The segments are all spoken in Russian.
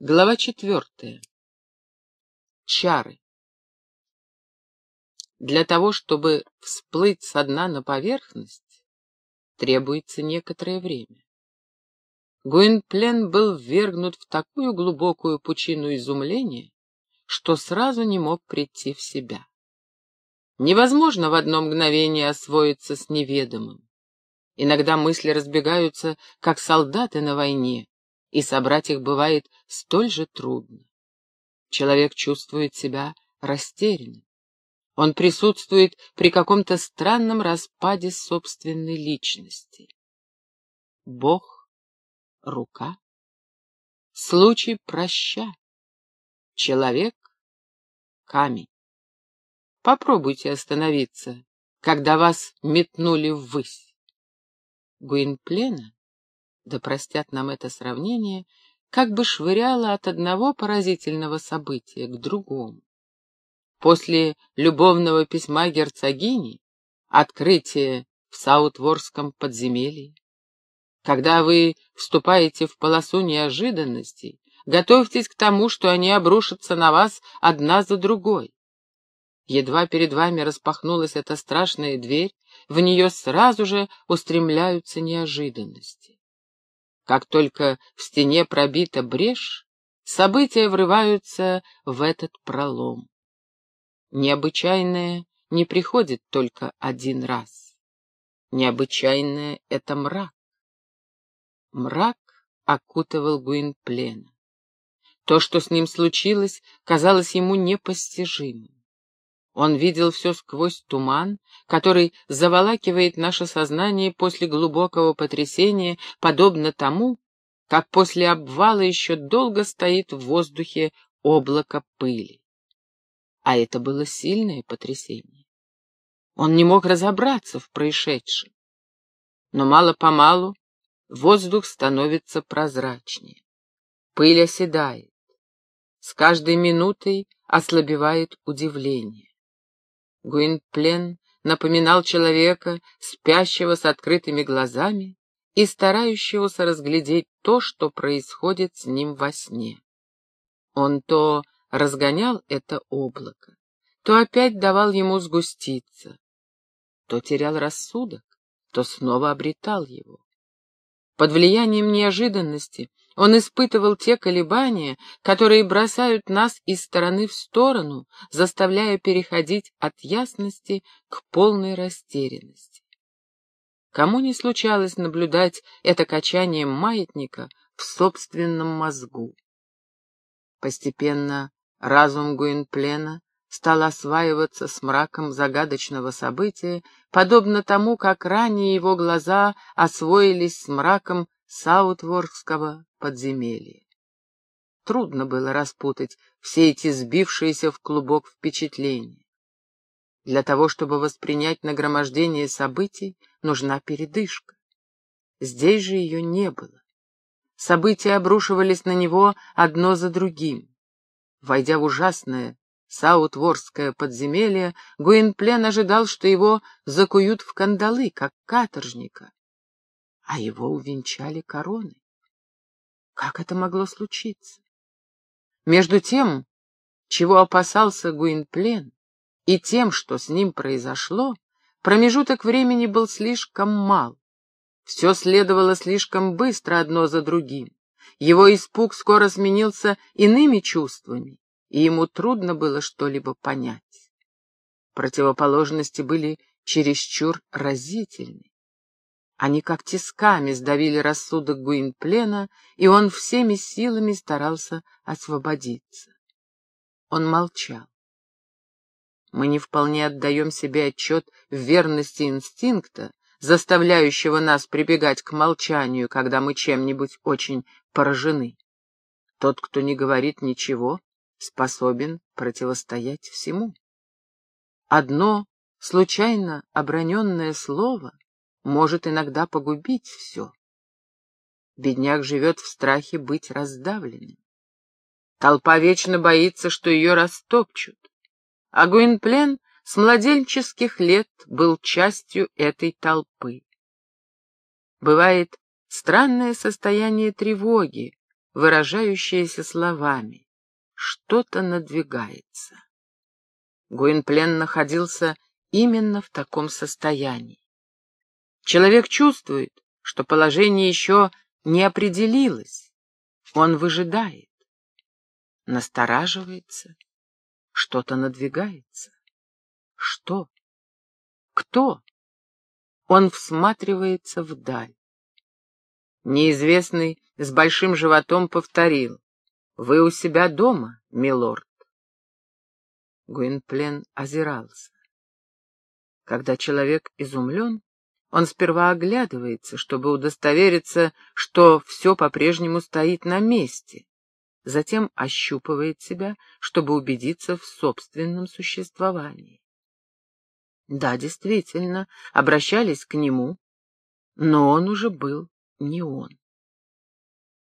Глава четвертая. Чары. Для того, чтобы всплыть со дна на поверхность, требуется некоторое время. Гуинплен был ввергнут в такую глубокую пучину изумления, что сразу не мог прийти в себя. Невозможно в одно мгновение освоиться с неведомым. Иногда мысли разбегаются, как солдаты на войне, и собрать их бывает столь же трудно. Человек чувствует себя растерянным. Он присутствует при каком-то странном распаде собственной личности. Бог — рука. Случай проща. Человек — камень. Попробуйте остановиться, когда вас метнули ввысь. Гуинплена да простят нам это сравнение, как бы швыряло от одного поразительного события к другому. После любовного письма герцогини, открытие в Саутворском подземелье. Когда вы вступаете в полосу неожиданностей, готовьтесь к тому, что они обрушатся на вас одна за другой. Едва перед вами распахнулась эта страшная дверь, в нее сразу же устремляются неожиданности. Как только в стене пробита брешь, события врываются в этот пролом. Необычайное не приходит только один раз. Необычайное — это мрак. Мрак окутывал Гуинплена. То, что с ним случилось, казалось ему непостижимым. Он видел все сквозь туман, который заволакивает наше сознание после глубокого потрясения, подобно тому, как после обвала еще долго стоит в воздухе облако пыли. А это было сильное потрясение. Он не мог разобраться в происшедшем. Но мало-помалу воздух становится прозрачнее. Пыль оседает. С каждой минутой ослабевает удивление. Гуинплен напоминал человека, спящего с открытыми глазами и старающегося разглядеть то, что происходит с ним во сне. Он то разгонял это облако, то опять давал ему сгуститься, то терял рассудок, то снова обретал его. Под влиянием неожиданности он испытывал те колебания, которые бросают нас из стороны в сторону, заставляя переходить от ясности к полной растерянности. Кому не случалось наблюдать это качание маятника в собственном мозгу? Постепенно разум Гуинплена стал осваиваться с мраком загадочного события, подобно тому, как ранее его глаза освоились с мраком Саутворкского подземелья. Трудно было распутать все эти сбившиеся в клубок впечатления. Для того, чтобы воспринять нагромождение событий, нужна передышка. Здесь же ее не было. События обрушивались на него одно за другим. Войдя в ужасное Саутворское подземелье, Гуинплен ожидал, что его закуют в кандалы, как каторжника а его увенчали короной. Как это могло случиться? Между тем, чего опасался Гуинплен, и тем, что с ним произошло, промежуток времени был слишком мал. Все следовало слишком быстро одно за другим. Его испуг скоро сменился иными чувствами, и ему трудно было что-либо понять. Противоположности были чересчур разительны. Они как тисками сдавили рассудок Гуинплена, и он всеми силами старался освободиться. Он молчал. Мы не вполне отдаем себе отчет в верности инстинкта, заставляющего нас прибегать к молчанию, когда мы чем-нибудь очень поражены. Тот, кто не говорит ничего, способен противостоять всему. Одно случайно оброненное слово может иногда погубить все. Бедняк живет в страхе быть раздавленным. Толпа вечно боится, что ее растопчут. А Гуинплен с младенческих лет был частью этой толпы. Бывает странное состояние тревоги, выражающееся словами. Что-то надвигается. Гуинплен находился именно в таком состоянии. Человек чувствует, что положение еще не определилось. Он выжидает, настораживается, что-то надвигается. Что? Кто? Он всматривается вдаль. Неизвестный с большим животом повторил. «Вы у себя дома, милорд?» Гуинплен озирался. Когда человек изумлен, он сперва оглядывается, чтобы удостовериться, что все по-прежнему стоит на месте, затем ощупывает себя, чтобы убедиться в собственном существовании. Да, действительно, обращались к нему, но он уже был не он.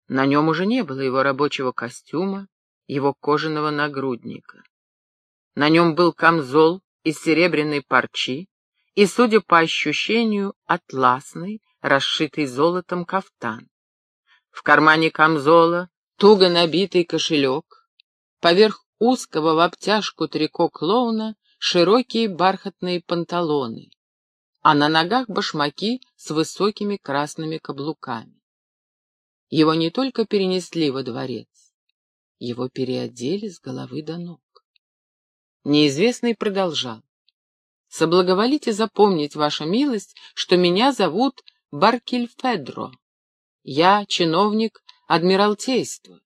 На нем уже не было его рабочего костюма, его кожаного нагрудника. На нем был камзол из серебряной парчи и, судя по ощущению, атласный, расшитый золотом кафтан. В кармане камзола туго набитый кошелек, поверх узкого в обтяжку трико клоуна широкие бархатные панталоны, а на ногах башмаки с высокими красными каблуками. Его не только перенесли во дворец, его переодели с головы до ног. Неизвестный продолжал. «Соблаговолите запомнить, ваша милость, что меня зовут Баркельфедро. Я чиновник Адмиралтейства.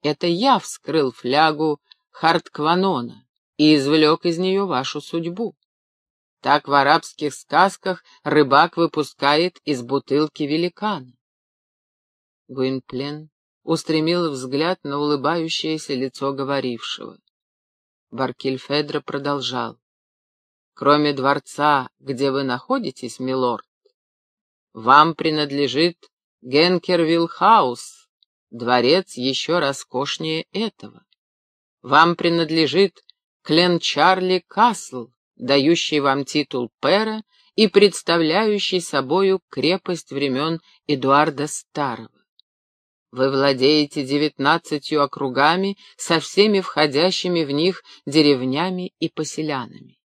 Это я вскрыл флягу Харткванона и извлек из нее вашу судьбу. Так в арабских сказках рыбак выпускает из бутылки великана. Гуинплен устремил взгляд на улыбающееся лицо говорившего. Баркильфедро продолжал. «Кроме дворца, где вы находитесь, милорд, вам принадлежит Генкервилл-хаус, дворец еще роскошнее этого. Вам принадлежит Кленчарли-Касл, дающий вам титул пэра и представляющий собою крепость времен Эдуарда Старого. Вы владеете девятнадцатью округами со всеми входящими в них деревнями и поселянами.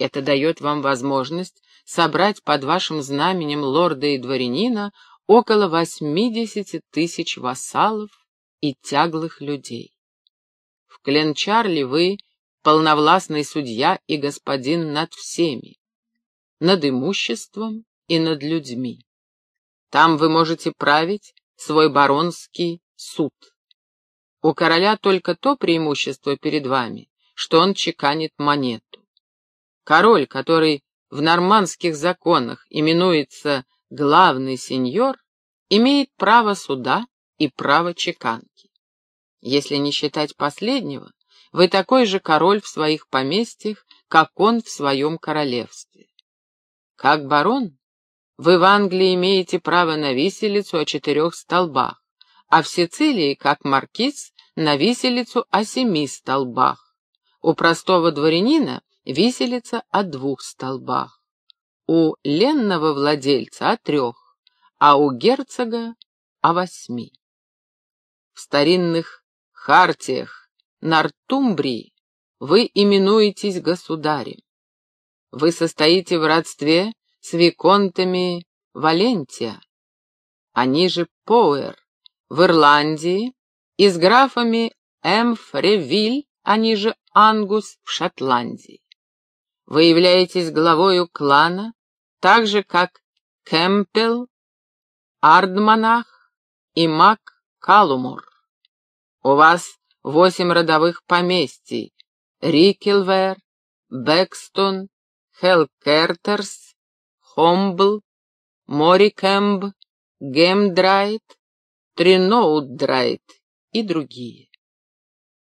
Это дает вам возможность собрать под вашим знаменем лорда и дворянина около восьмидесяти тысяч вассалов и тяглых людей. В Кленчарли вы полновластный судья и господин над всеми, над имуществом и над людьми. Там вы можете править свой баронский суд. У короля только то преимущество перед вами, что он чеканит монету. Король, который в нормандских законах именуется главный сеньор, имеет право суда и право чеканки. Если не считать последнего, вы такой же король в своих поместьях, как он в своем королевстве. Как барон, вы в Англии имеете право на виселицу о четырех столбах, а в Сицилии, как маркиз, на виселицу о семи столбах. У простого дворянина виселица о двух столбах. У ленного владельца о трех, а у герцога о восьми. В старинных хартиях Нортумбрии вы именуетесь государем. Вы состоите в родстве с виконтами Валентия, они же Поуэр, в Ирландии, и с графами Эмфревиль, они же Ангус в Шотландии. Вы являетесь главою клана, так же, как Кемпел, Ардманах и Мак Калумор. У вас восемь родовых поместий — Рикелвер, Бэкстон, Хелкертерс, Хомбл, Морикэмб, Гемдрайт, Триноутдрайт и другие.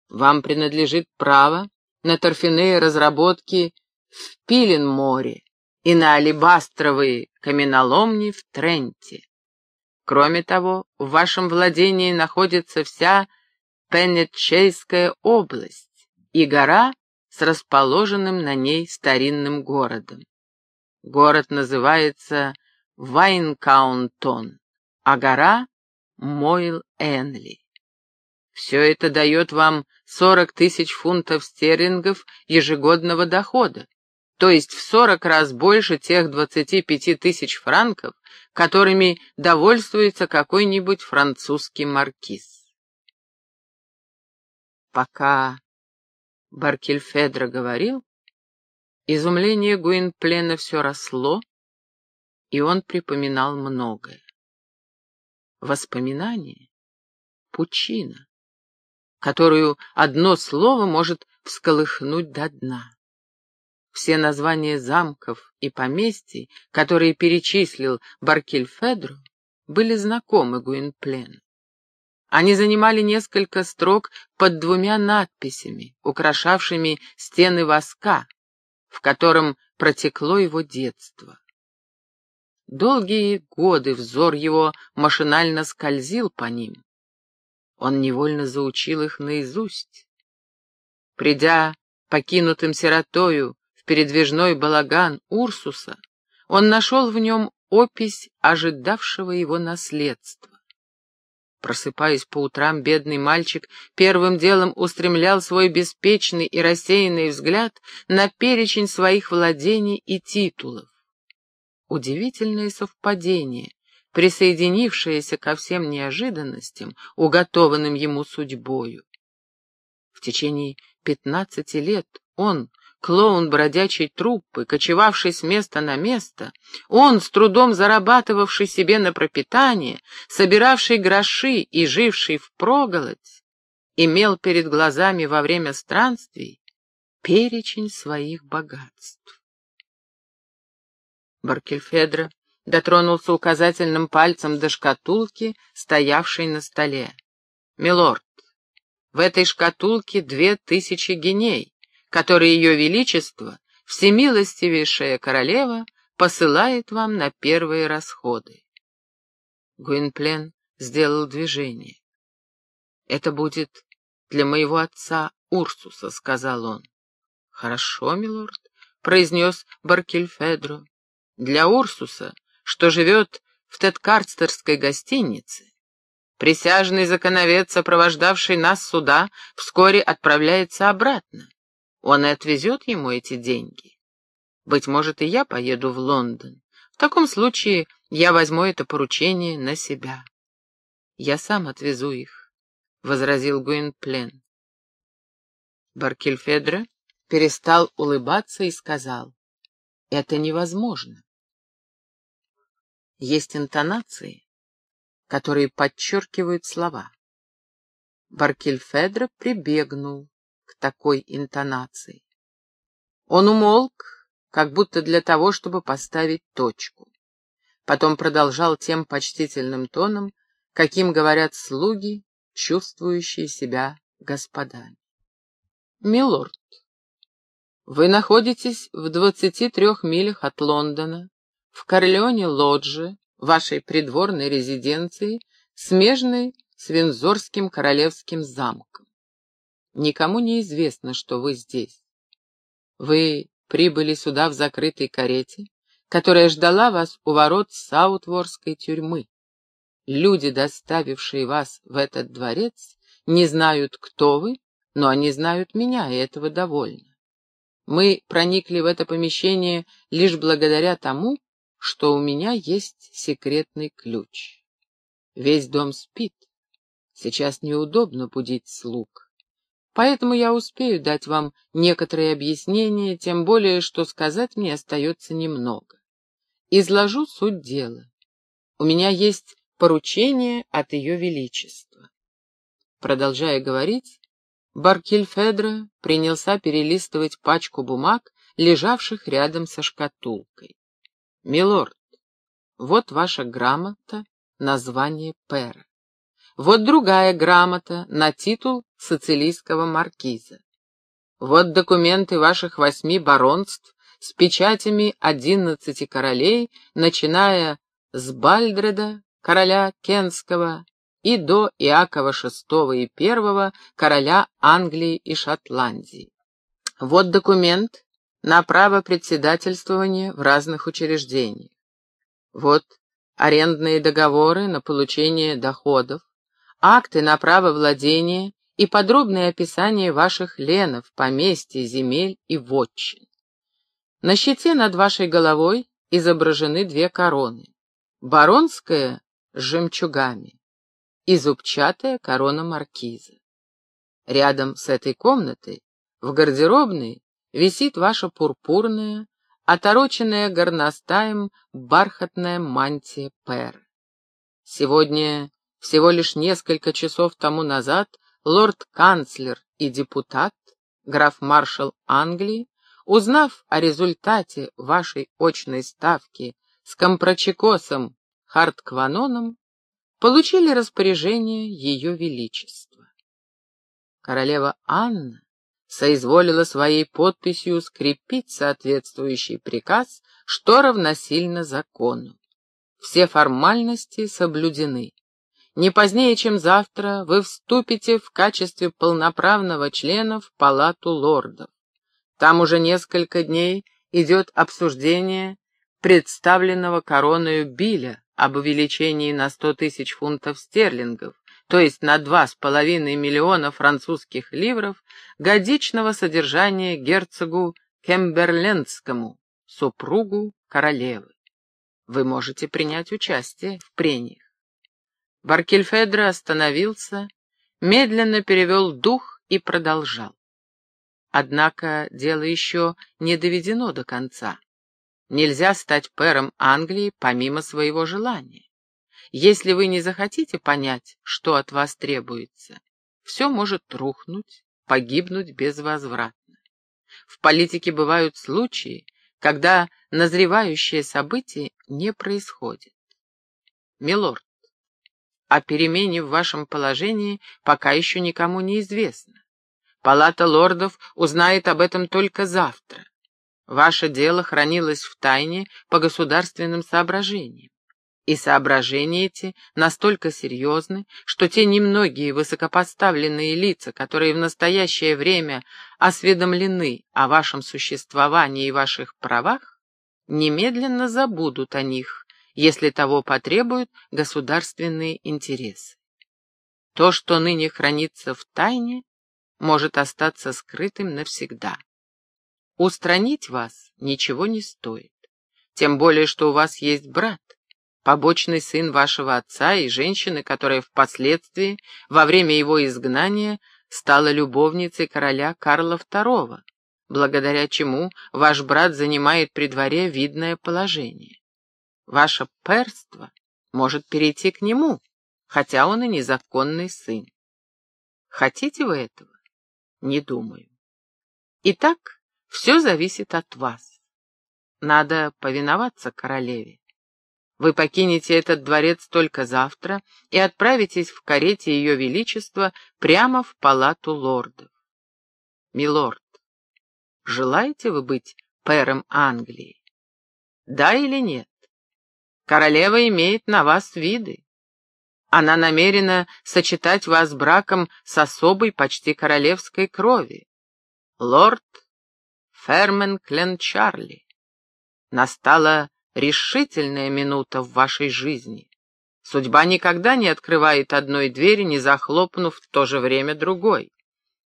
Вам принадлежит право на торфяные разработки в Пиленморе и на алебастровые каменоломни в Тренте. Кроме того, в вашем владении находится вся Пенетчейская область и гора с расположенным на ней старинным городом. Город называется Вайнкаунтон, а гора — Мойл-Энли. Все это дает вам сорок тысяч фунтов стерлингов ежегодного дохода, то есть в сорок раз больше тех двадцати пяти тысяч франков, которыми довольствуется какой-нибудь французский маркиз. Пока Баркельфедро говорил, изумление Гуинплена все росло, и он припоминал многое. Воспоминание — пучина, которую одно слово может всколыхнуть до дна. Все названия замков и поместий, которые перечислил Баркельфедро, были знакомы Гуинплену. Они занимали несколько строк под двумя надписями, украшавшими стены воска, в котором протекло его детство. Долгие годы взор его машинально скользил по ним. Он невольно заучил их наизусть. Придя покинутым сиротою передвижной балаган Урсуса, он нашел в нем опись ожидавшего его наследства. Просыпаясь по утрам, бедный мальчик первым делом устремлял свой беспечный и рассеянный взгляд на перечень своих владений и титулов. Удивительное совпадение, присоединившееся ко всем неожиданностям, уготованным ему судьбою. В течение пятнадцати лет он, клоун бродячей труппы, кочевавший с места на место, он, с трудом зарабатывавший себе на пропитание, собиравший гроши и живший впроголодь, имел перед глазами во время странствий перечень своих богатств. Баркельфедро дотронулся указательным пальцем до шкатулки, стоявшей на столе. «Милорд, в этой шкатулке две тысячи геней который ее величество, всемилостивейшая королева, посылает вам на первые расходы. Гуинплен сделал движение. «Это будет для моего отца Урсуса», — сказал он. «Хорошо, милорд», — произнес Баркельфедро. «Для Урсуса, что живет в Теткарстерской гостинице, присяжный законовец, сопровождавший нас сюда, вскоре отправляется обратно. Он и отвезет ему эти деньги. Быть может, и я поеду в Лондон. В таком случае я возьму это поручение на себя. Я сам отвезу их, — возразил Гуинплен. Баркельфедро перестал улыбаться и сказал, — это невозможно. Есть интонации, которые подчеркивают слова. Баркельфедро прибегнул к такой интонации. Он умолк, как будто для того, чтобы поставить точку. Потом продолжал тем почтительным тоном, каким говорят слуги, чувствующие себя господами. «Милорд, вы находитесь в двадцати трех милях от Лондона, в Корлеоне-Лодже, вашей придворной резиденции, смежной с Винзорским королевским замком. Никому не известно, что вы здесь. Вы прибыли сюда в закрытой карете, которая ждала вас у ворот Саутворской тюрьмы. Люди, доставившие вас в этот дворец, не знают, кто вы, но они знают меня, и этого довольно. Мы проникли в это помещение лишь благодаря тому, что у меня есть секретный ключ. Весь дом спит. Сейчас неудобно будить слуг. Поэтому я успею дать вам некоторые объяснения, тем более, что сказать мне остается немного. Изложу суть дела. У меня есть поручение от Ее Величества. Продолжая говорить, Баркельфедро принялся перелистывать пачку бумаг, лежавших рядом со шкатулкой. «Милорд, вот ваша грамота, название пера. Вот другая грамота на титул сицилийского маркиза. Вот документы ваших восьми баронств с печатями одиннадцати королей, начиная с Бальдреда, короля Кенского, и до Иакова VI и I, короля Англии и Шотландии. Вот документ на право председательствования в разных учреждениях. Вот арендные договоры на получение доходов, акты на право владения и подробное описание ваших ленов, поместья, земель и вотчин. На щите над вашей головой изображены две короны. Баронская с жемчугами и зубчатая корона маркиза. Рядом с этой комнатой, в гардеробной, висит ваша пурпурная, отороченная горностаем бархатная мантия пэр. Сегодня, всего лишь несколько часов тому назад, лорд-канцлер и депутат, граф-маршал Англии, Узнав о результате вашей очной ставки с компрочекосом Харткваноном, получили распоряжение Ее Величества. Королева Анна соизволила своей подписью скрепить соответствующий приказ, что равносильно закону. Все формальности соблюдены. Не позднее, чем завтра, вы вступите в качестве полноправного члена в Палату лордов. Там уже несколько дней идет обсуждение представленного короною Биля об увеличении на сто тысяч фунтов стерлингов, то есть на два с половиной миллиона французских ливров, годичного содержания герцогу Кемберлендскому, супругу королевы. Вы можете принять участие в прениях. Баркельфедро остановился, медленно перевел дух и продолжал. Однако дело еще не доведено до конца. Нельзя стать пэром Англии помимо своего желания. Если вы не захотите понять, что от вас требуется, все может рухнуть, погибнуть безвозвратно. В политике бывают случаи, когда назревающее событие не происходит. Милорд, о перемене в вашем положении пока еще никому не известно. Палата лордов узнает об этом только завтра. Ваше дело хранилось в тайне по государственным соображениям. И соображения эти настолько серьезны, что те немногие высокопоставленные лица, которые в настоящее время осведомлены о вашем существовании и ваших правах, немедленно забудут о них, если того потребуют государственные интересы. То, что ныне хранится в тайне, может остаться скрытым навсегда. Устранить вас ничего не стоит, тем более, что у вас есть брат, побочный сын вашего отца и женщины, которая впоследствии, во время его изгнания, стала любовницей короля Карла II, благодаря чему ваш брат занимает при дворе видное положение. Ваше перство может перейти к нему, хотя он и незаконный сын. Хотите вы этого? Не думаю. Итак, все зависит от вас. Надо повиноваться королеве. Вы покинете этот дворец только завтра и отправитесь в карете Ее Величества прямо в палату лордов. Милорд, желаете вы быть пэром Англии? Да или нет? Королева имеет на вас виды. Она намерена сочетать вас браком с особой почти королевской крови. Лорд Фермен Кленчарли. Настала решительная минута в вашей жизни. Судьба никогда не открывает одной двери, не захлопнув в то же время другой.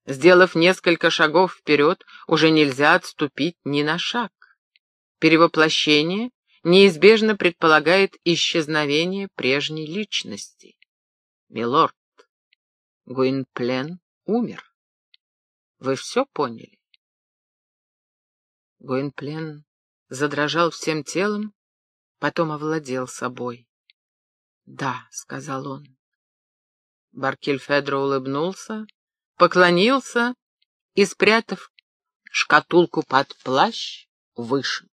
Сделав несколько шагов вперед, уже нельзя отступить ни на шаг. Перевоплощение неизбежно предполагает исчезновение прежней личности. Милорд, Гуинплен умер. Вы все поняли? Гуинплен задрожал всем телом, потом овладел собой. «Да», — сказал он. Баркельфедро улыбнулся, поклонился и, спрятав шкатулку под плащ, вышел.